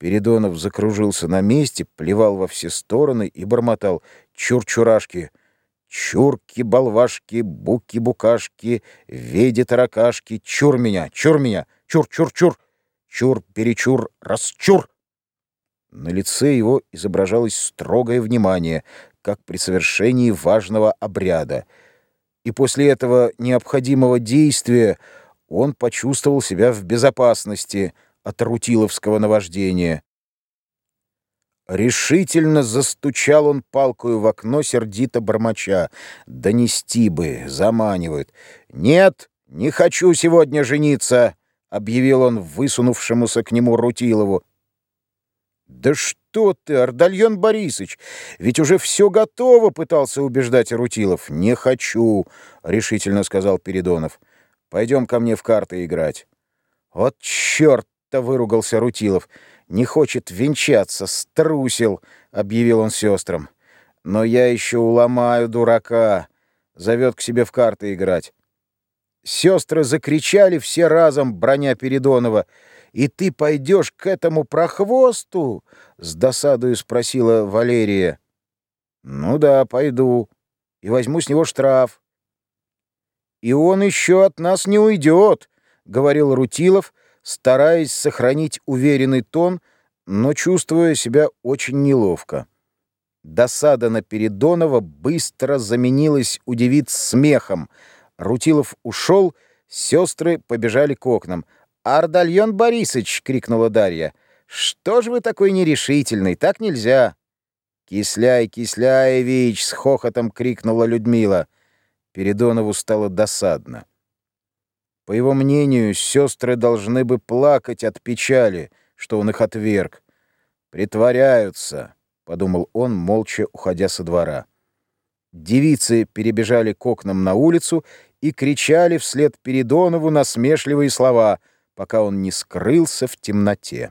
Передонов закружился на месте, плевал во все стороны и бормотал «Чур-чурашки!» Чурки-болвашки, буки-букашки, веди-таракашки, чур меня, чур меня, чур-чур-чур, чур-перечур, расчур. На лице его изображалось строгое внимание, как при совершении важного обряда. И после этого необходимого действия он почувствовал себя в безопасности от рутиловского наваждения. Решительно застучал он палкою в окно, сердито бормоча. «Донести бы, заманивают». «Нет, не хочу сегодня жениться», — объявил он высунувшемуся к нему Рутилову. «Да что ты, Ардальон Борисович, ведь уже все готово», — пытался убеждать Рутилов. «Не хочу», — решительно сказал Передонов. «Пойдем ко мне в карты играть». «Вот черт-то!» — выругался Рутилов. «Не хочет венчаться, струсил», — объявил он сестрам. «Но я еще уломаю дурака», — зовет к себе в карты играть. Сестры закричали все разом, броня Передонова. «И ты пойдешь к этому прохвосту?» — с досадою спросила Валерия. «Ну да, пойду. И возьму с него штраф». «И он еще от нас не уйдет», — говорил Рутилов, стараясь сохранить уверенный тон, но чувствуя себя очень неловко. Досада на Передонова быстро заменилась удивить смехом. Рутилов ушел, сестры побежали к окнам. «Ардальон Борисович!» — крикнула Дарья. «Что же вы такой нерешительный? Так нельзя!» «Кисляй, Кисляевич!» — с хохотом крикнула Людмила. Передонову стало досадно. По его мнению, сестры должны бы плакать от печали, что он их отверг. «Притворяются», — подумал он, молча уходя со двора. Девицы перебежали к окнам на улицу и кричали вслед Передонову насмешливые слова, пока он не скрылся в темноте.